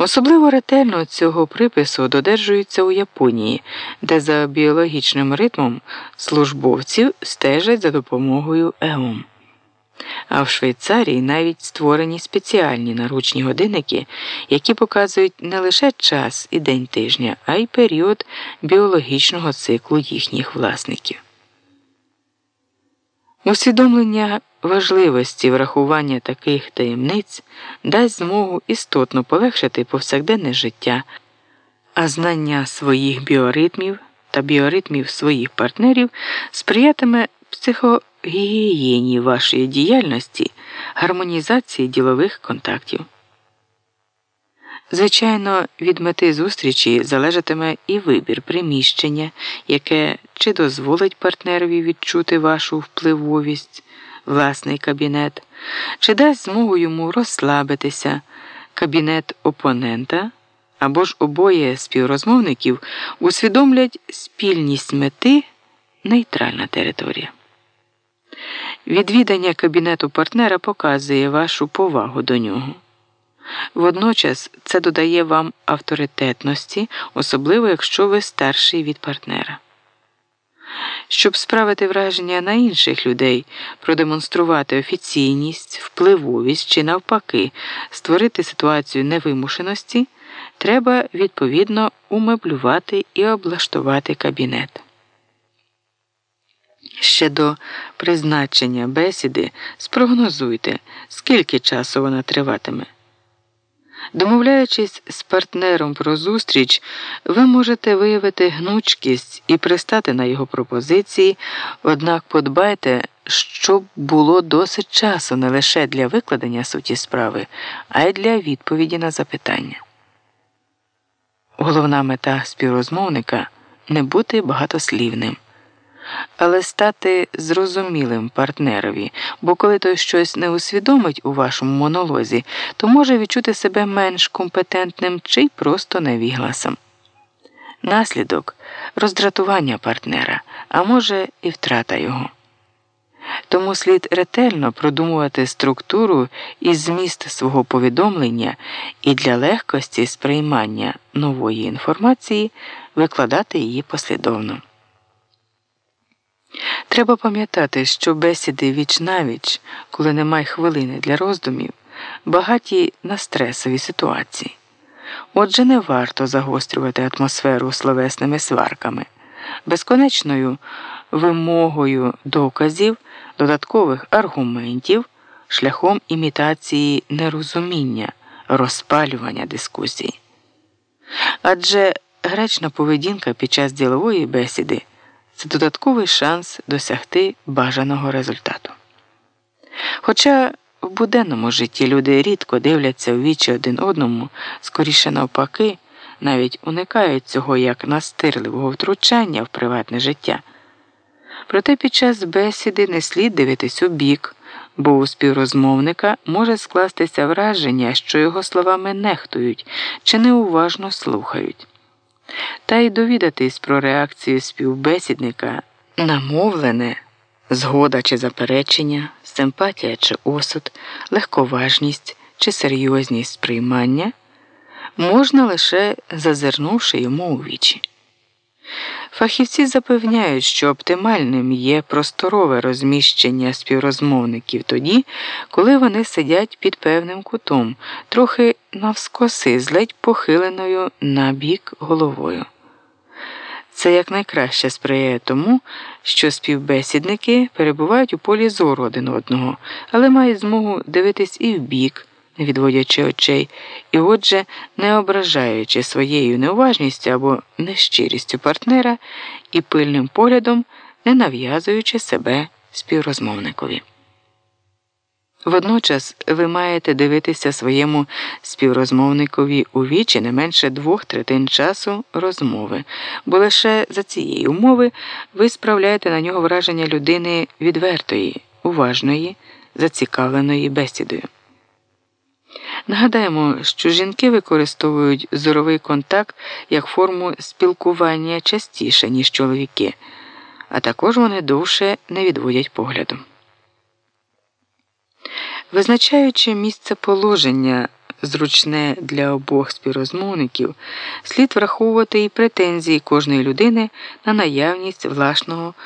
Особливо ретельно цього припису додержуються у Японії, де за біологічним ритмом службовців стежать за допомогою ЕОМ. А в Швейцарії навіть створені спеціальні наручні годинники, які показують не лише час і день тижня, а й період біологічного циклу їхніх власників. Усвідомлення важливості врахування таких таємниць дасть змогу істотно полегшити повсякденне життя, а знання своїх біоритмів та біоритмів своїх партнерів сприятиме психогігієні вашої діяльності, гармонізації ділових контактів. Звичайно, від мети зустрічі залежатиме і вибір приміщення, яке чи дозволить партнерові відчути вашу впливовість, власний кабінет, чи дасть змогу йому розслабитися, кабінет опонента або ж обоє співрозмовників усвідомлять спільність мети нейтральна територія. Відвідання кабінету партнера показує вашу повагу до нього. Водночас це додає вам авторитетності, особливо якщо ви старший від партнера. Щоб справити враження на інших людей, продемонструвати офіційність, впливовість чи, навпаки, створити ситуацію невимушеності, треба відповідно умеблювати і облаштувати кабінет. Ще до призначення бесіди спрогнозуйте, скільки часу вона триватиме. Домовляючись з партнером про зустріч, ви можете виявити гнучкість і пристати на його пропозиції, однак подбайте, щоб було досить часу не лише для викладення суті справи, а й для відповіді на запитання. Головна мета співрозмовника не бути багатослівним але стати зрозумілим партнерові, бо коли той щось не усвідомить у вашому монолозі, то може відчути себе менш компетентним чи просто невігласом. Наслідок роздратування партнера, а може і втрата його. Тому слід ретельно продумувати структуру і зміст свого повідомлення і для легкості сприймання нової інформації викладати її послідовно. Треба пам'ятати, що бесіди віч навіч, коли немає хвилини для роздумів, багаті на стресові ситуації. Отже, не варто загострювати атмосферу словесними сварками, безконечною вимогою доказів, додаткових аргументів, шляхом імітації нерозуміння, розпалювання дискусії. Адже гречна поведінка під час ділової бесіди це додатковий шанс досягти бажаного результату. Хоча в буденному житті люди рідко дивляться в вічі один одному, скоріше навпаки, навіть уникають цього як настирливого втручання в приватне життя. Проте під час бесіди не слід дивитись у бік, бо у співрозмовника може скластися враження, що його словами нехтують чи неуважно слухають та й довідатись про реакцію співбесідника намовлене, згода чи заперечення, симпатія чи осуд, легковажність чи серйозність сприймання можна лише зазирнувши йому у вічі. Фахівці запевняють, що оптимальним є просторове розміщення співрозмовників тоді, коли вони сидять під певним кутом, трохи навскоси, з ледь похиленою на бік головою. Це якнайкраще сприяє тому, що співбесідники перебувають у полі зору один одного, але мають змогу дивитись і в бік, відводячи очей, і, отже, не ображаючи своєю неуважністю або нещирістю партнера і пильним поглядом, не нав'язуючи себе співрозмовникові. Водночас ви маєте дивитися своєму співрозмовникові у вічі не менше двох третин часу розмови, бо лише за цієї умови ви справляєте на нього враження людини відвертої, уважної, зацікавленої бесідою. Нагадаємо, що жінки використовують зоровий контакт як форму спілкування частіше, ніж чоловіки, а також вони довше не відводять погляду. Визначаючи місце положення зручне для обох співрозмовників, слід враховувати і претензії кожної людини на наявність власного